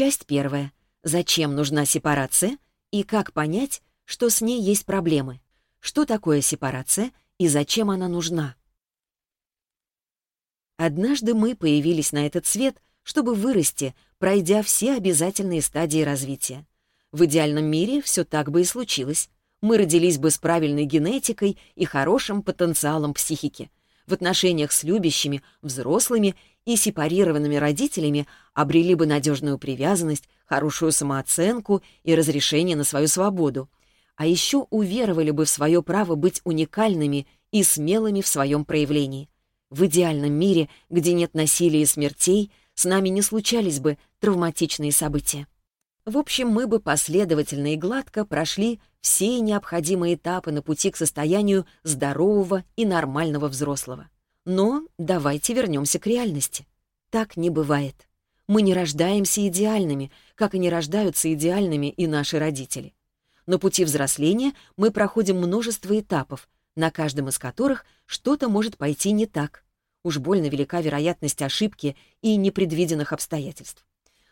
Часть первая. Зачем нужна сепарация и как понять, что с ней есть проблемы? Что такое сепарация и зачем она нужна? Однажды мы появились на этот свет, чтобы вырасти, пройдя все обязательные стадии развития. В идеальном мире все так бы и случилось. Мы родились бы с правильной генетикой и хорошим потенциалом психики. В отношениях с любящими, взрослыми и сепарированными родителями обрели бы надежную привязанность, хорошую самооценку и разрешение на свою свободу. А еще уверовали бы в свое право быть уникальными и смелыми в своем проявлении. В идеальном мире, где нет насилия и смертей, с нами не случались бы травматичные события. В общем, мы бы последовательно и гладко прошли все необходимые этапы на пути к состоянию здорового и нормального взрослого. Но давайте вернемся к реальности. Так не бывает. Мы не рождаемся идеальными, как и не рождаются идеальными и наши родители. На пути взросления мы проходим множество этапов, на каждом из которых что-то может пойти не так. Уж больно велика вероятность ошибки и непредвиденных обстоятельств.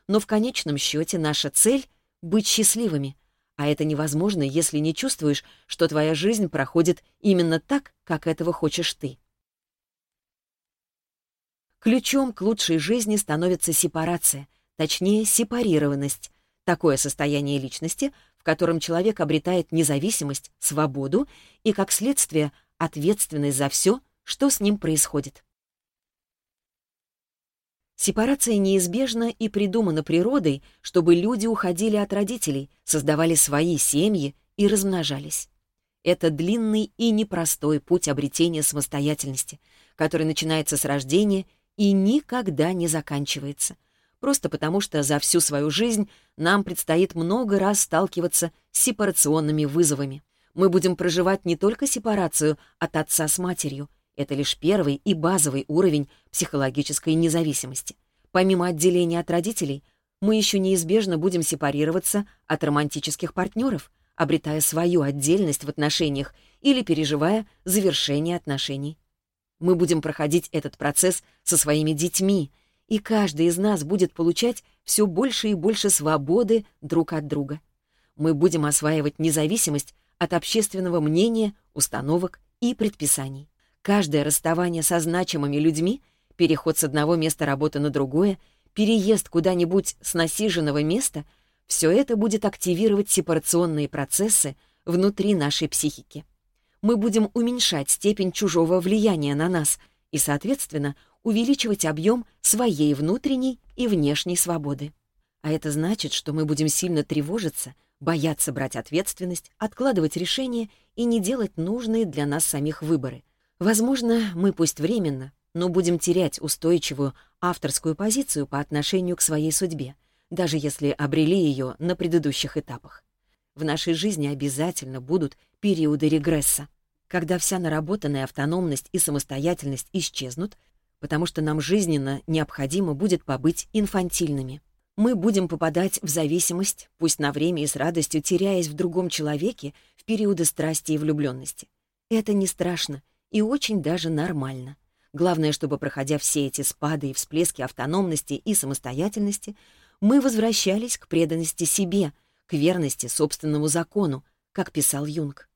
Но в конечном счете наша цель — быть счастливыми, а это невозможно, если не чувствуешь, что твоя жизнь проходит именно так, как этого хочешь ты. Ключом к лучшей жизни становится сепарация, точнее, сепарированность, такое состояние личности, в котором человек обретает независимость, свободу и, как следствие, ответственность за все, что с ним происходит. Сепарация неизбежна и придумана природой, чтобы люди уходили от родителей, создавали свои семьи и размножались. Это длинный и непростой путь обретения самостоятельности, который начинается с рождения и никогда не заканчивается. Просто потому, что за всю свою жизнь нам предстоит много раз сталкиваться с сепарационными вызовами. Мы будем проживать не только сепарацию от отца с матерью. Это лишь первый и базовый уровень психологической независимости. Помимо отделения от родителей, мы еще неизбежно будем сепарироваться от романтических партнеров, обретая свою отдельность в отношениях или переживая завершение отношений. Мы будем проходить этот процесс со своими детьми, и каждый из нас будет получать все больше и больше свободы друг от друга. Мы будем осваивать независимость от общественного мнения, установок и предписаний. Каждое расставание со значимыми людьми, переход с одного места работы на другое, переезд куда-нибудь с насиженного места — все это будет активировать сепарационные процессы внутри нашей психики. мы будем уменьшать степень чужого влияния на нас и, соответственно, увеличивать объем своей внутренней и внешней свободы. А это значит, что мы будем сильно тревожиться, бояться брать ответственность, откладывать решения и не делать нужные для нас самих выборы. Возможно, мы пусть временно, но будем терять устойчивую авторскую позицию по отношению к своей судьбе, даже если обрели ее на предыдущих этапах. В нашей жизни обязательно будут периоды регресса, когда вся наработанная автономность и самостоятельность исчезнут, потому что нам жизненно необходимо будет побыть инфантильными. Мы будем попадать в зависимость, пусть на время и с радостью теряясь в другом человеке в периоды страсти и влюбленности. Это не страшно, и очень даже нормально. Главное, чтобы, проходя все эти спады и всплески автономности и самостоятельности, мы возвращались к преданности себе, к верности собственному закону, как писал Юнг.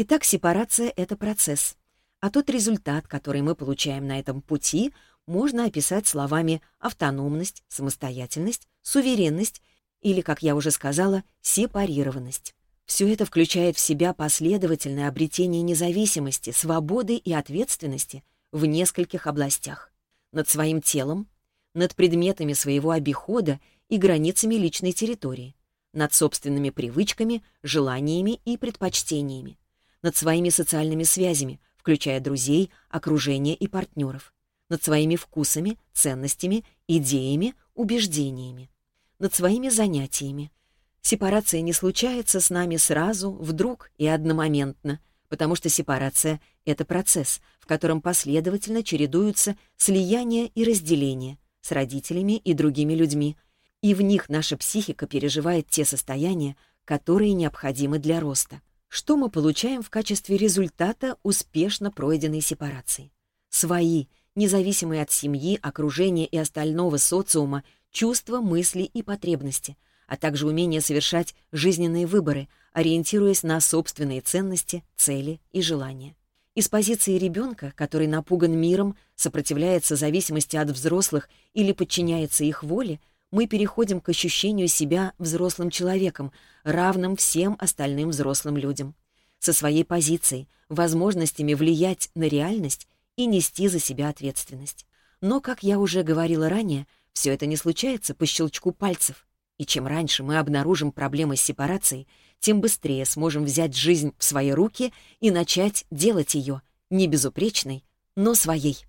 Итак, сепарация это процесс. А тот результат, который мы получаем на этом пути, можно описать словами автономность, самостоятельность, суверенность или, как я уже сказала, сепарированность. Все это включает в себя последовательное обретение независимости, свободы и ответственности в нескольких областях. Над своим телом, над предметами своего обихода и границами личной территории, над собственными привычками, желаниями и предпочтениями над своими социальными связями, включая друзей, окружение и партнеров, над своими вкусами, ценностями, идеями, убеждениями, над своими занятиями. Сепарация не случается с нами сразу, вдруг и одномоментно, потому что сепарация — это процесс, в котором последовательно чередуются слияние и разделение с родителями и другими людьми, и в них наша психика переживает те состояния, которые необходимы для роста что мы получаем в качестве результата успешно пройденной сепарации. Свои, независимые от семьи, окружения и остального социума, чувства, мысли и потребности, а также умение совершать жизненные выборы, ориентируясь на собственные ценности, цели и желания. Из позиции ребенка, который напуган миром, сопротивляется зависимости от взрослых или подчиняется их воле, мы переходим к ощущению себя взрослым человеком, равным всем остальным взрослым людям. Со своей позицией, возможностями влиять на реальность и нести за себя ответственность. Но, как я уже говорила ранее, все это не случается по щелчку пальцев. И чем раньше мы обнаружим проблемы с сепарацией, тем быстрее сможем взять жизнь в свои руки и начать делать ее не безупречной, но своей.